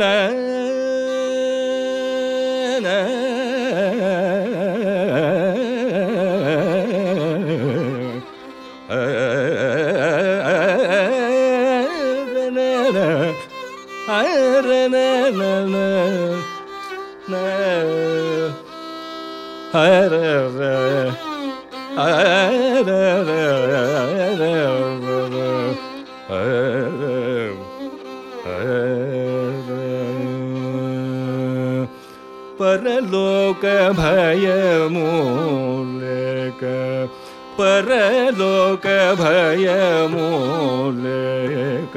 na परलोक भय मूलक परलोक भय मूलक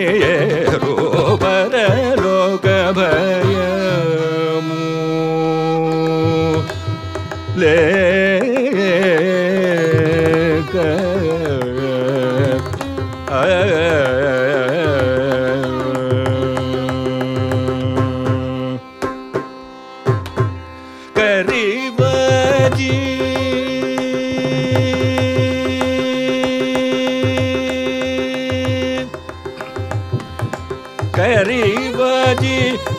கரிவஜி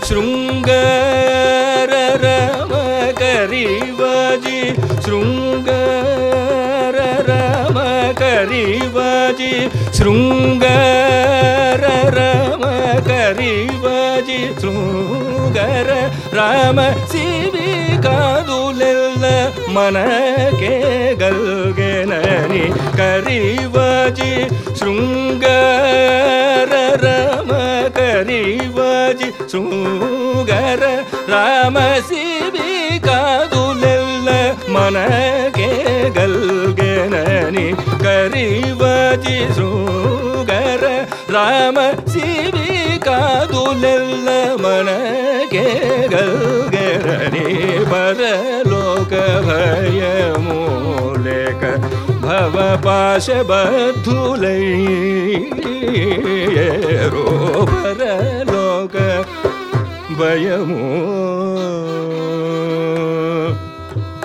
ஸ்ருங்கர ரம கரிவஜி ஸ்ருங்கர ரம கரிவஜி ஸ்ருங்கர ரம கரிவஜி ஸ்ருங்கர ரம சிவி ಕಾದುಲೆಲ್ಲ ಮನಕೆ ಗಲ್ಗೆನನಿ ಕರಿವಜಿ ಶೃಂಗರ ರಾಮ ಕರಿವಾಜಿ ಶೃಂಗಾರ ರಾಮ ಶಿವಿ ಕಾದುಲೆಲ್ಲ ಮನಗೆ ಗಲ್ಗೆನನಿ ಕರಿವಾಜಿ ಶೃಂಗಾರ ರಾಮ ಶಿವಿ ಕಾದುಲೆಲ್ಲ ಮನಗೆ ಗಲ್ಗೆನನಿ ಪರಲೋಕ ಭಯಮೂಲೇಕ ಭವ ಪಾಶಬದ್ಧುಲೈ ರೋ അഭയമോ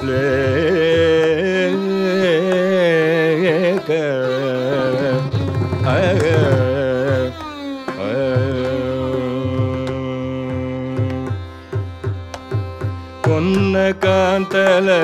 ലേ കൊന്ന കാന്തലേ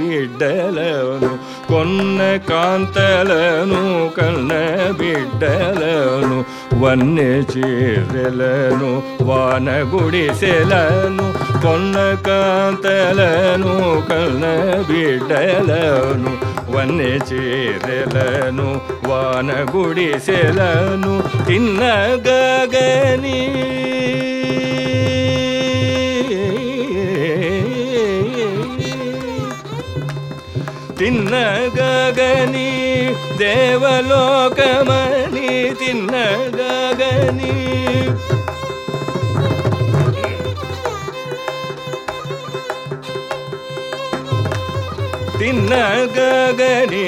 బిడ్డలను కొన్న కాంతలను కన్న బిడ్డలను వన్నె చీరెలను వాన గుడిసెలను కొన్న కాంతలను కన్న బిడ్డలను వన్నె చీరెలను వాన గుడిసెలను తిన్న గగని తిన్నగని దేవలోకమని తిన్నగని తిన్నగని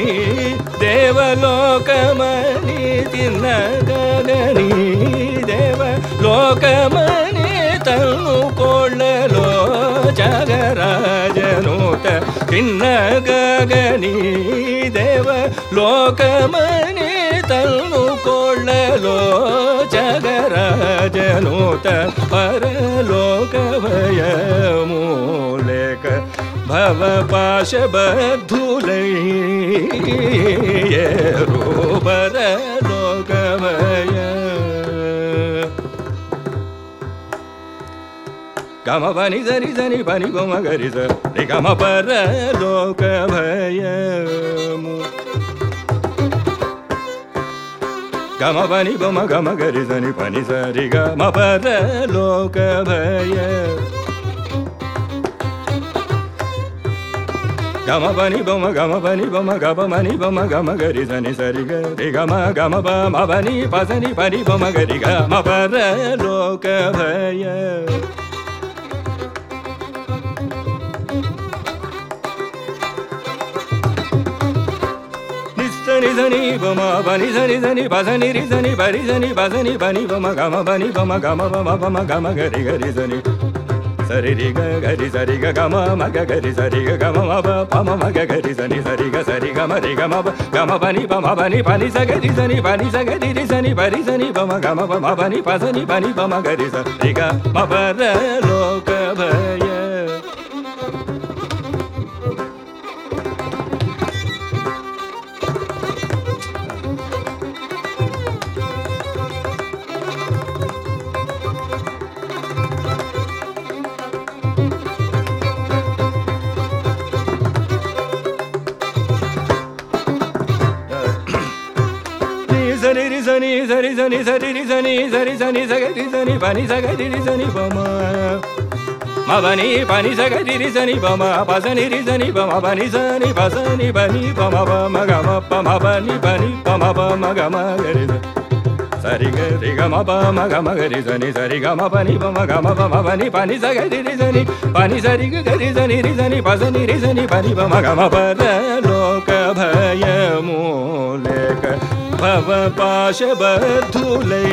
దేవలోకమని తిన్నగని దేవలోకమని తను కోళ్ళలో जगरा जनोत गगनी देव लोकमनुकोर् तन्नु जगरा जनोत परलोकवयमूलेक भवपाशबद्धुलै भवा గమ పని సరి సని పని గమ గరి సరి గమ పరలోకభయము గమ పని బొమ గమ గరి సని పని సరి గమ పరలోకభయ గమ పని బొమ గమ పని బొమ గమ మని బొమ గమ గరి సని సరి గరి గమ గమ బమ పని పసని పని బొమ గరి గమ పరలోకభయ నిస్సని సని బమ బని సని సని బసని రి సని బరి సని బసని బని బమ గమ బని బమ గమ బమ బమ గమ గరి గరి సని సరి రి గ గరి సరి గ గమ మగ గరి సరి గ గమ మ బ పమ మగ గరి సని సరి గ సరి గమ రి గమ బ గమ బని బమ బని పని స గరి సని బని స గరి రి సని బరి సని బమ గమ బమ బని పసని బని బమ గరి స రి గ మ పర లోక భయ ni sa ni sa ni sa ni sa ni sa ni sa ni sa ni sa ni pa ni sa ga ni sa ni pa ma ma ba ni pa ni sa ga ni sa ni pa ma pa sa ni sa ni pa ma pa ni sa ni pa sa ni pa ni pa ma pa ma ga ma pa ma pa ni pa ni pa ma pa ma ga ma ga ni sa ri ga ri ga ma pa ma ga ma ga ni sa ni sa ri ga ma pa ni pa ma ga ma pa ma pa ni pa ni sa ga ni sa ni pa ni sa ri ga ga ni sa ni ni sa ni pa sa ni ni sa ni pa ni pa ma ga ma pa lo ka bhaya mo le ka भपाश धूलर